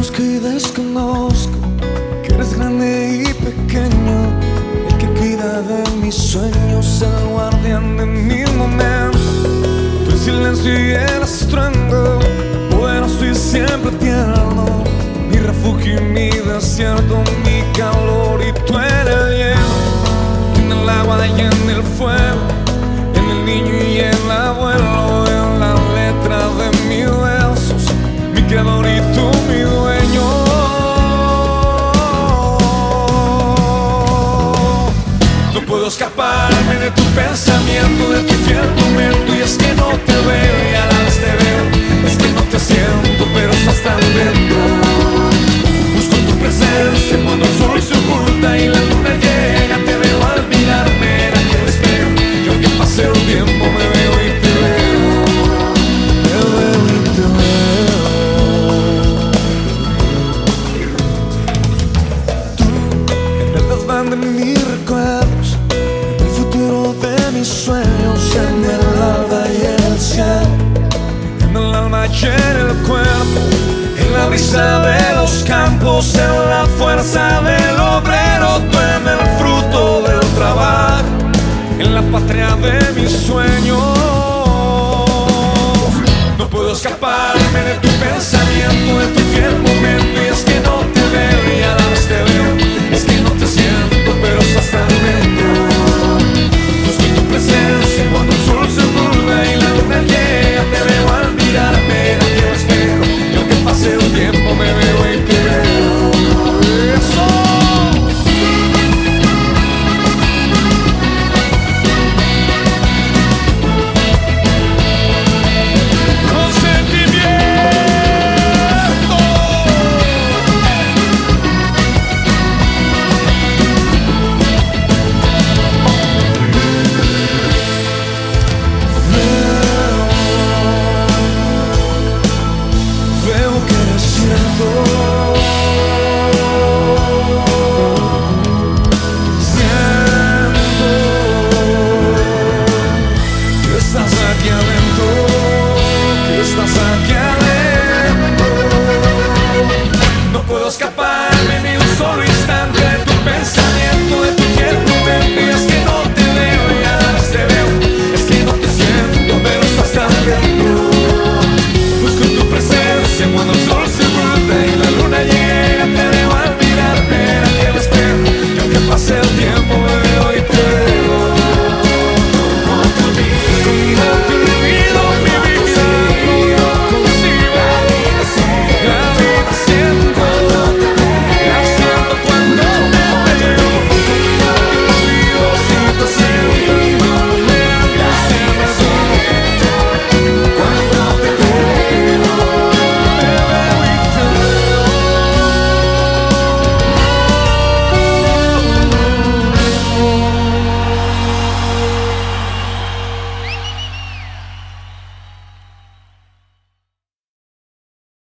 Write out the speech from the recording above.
Conozco y desconozco que eres grande y pequeño, el que cuida de mis sueños, el guardián de mi momento. Tu silencio y el estruendo, bueno, estoy siempre tierno, mi refugio y mi desierto, escaparme de tu pensamiento, de tu fiel momento Y es que no te veo brisa de los campos, en la fuerza del obrero, tú el fruto del trabajo, en la patria de mis sueños.